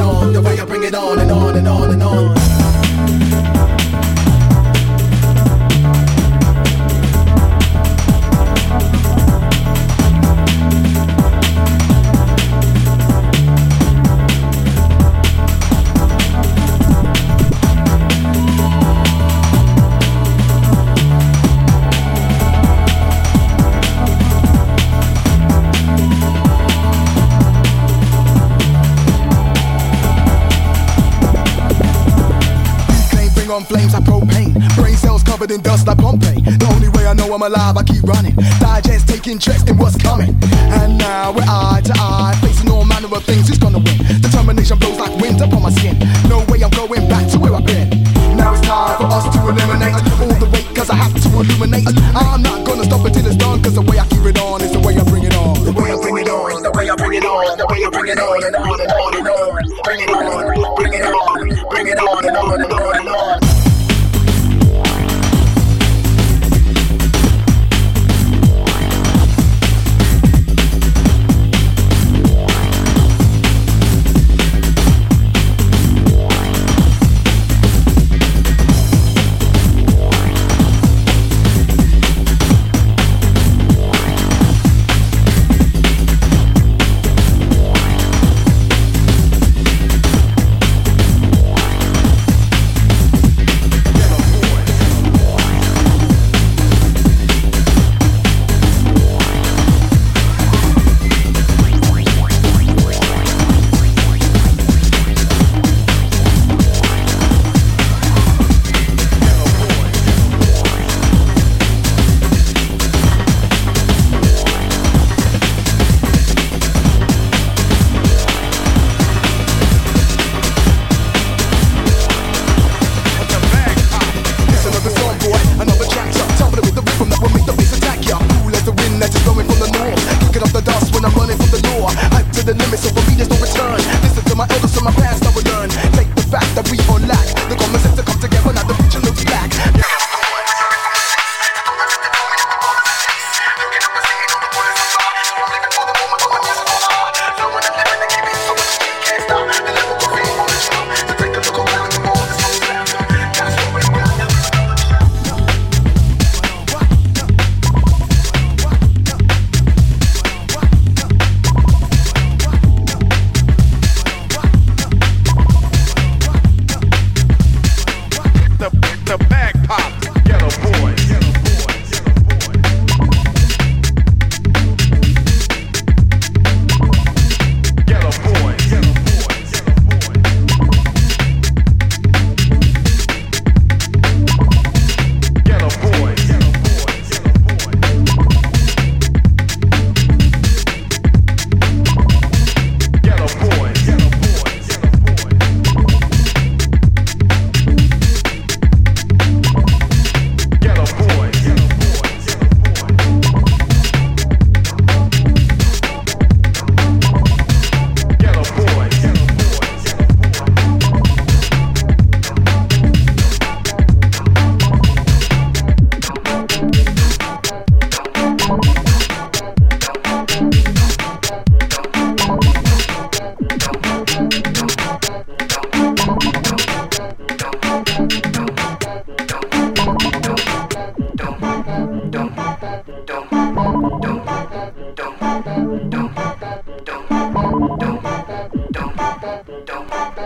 on, the way I bring it on and on and on and on. than dust I Pompeii. The only way I know I'm alive, I keep running. Digest, taking interest in what's coming. And now we're eye to eye, facing all manner of things. Who's gonna win? Determination blows like wind upon my skin. No way I'm going back to where I've been. Now it's time for us to eliminate all the weight, cause I have to illuminate. I'm not gonna stop until it's done, cause the way I keep it on is the way I bring it on. The way I bring it on, the way I bring it on, the way I bring it on, and on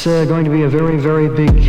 It's uh, going to be a very, very big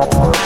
Thank.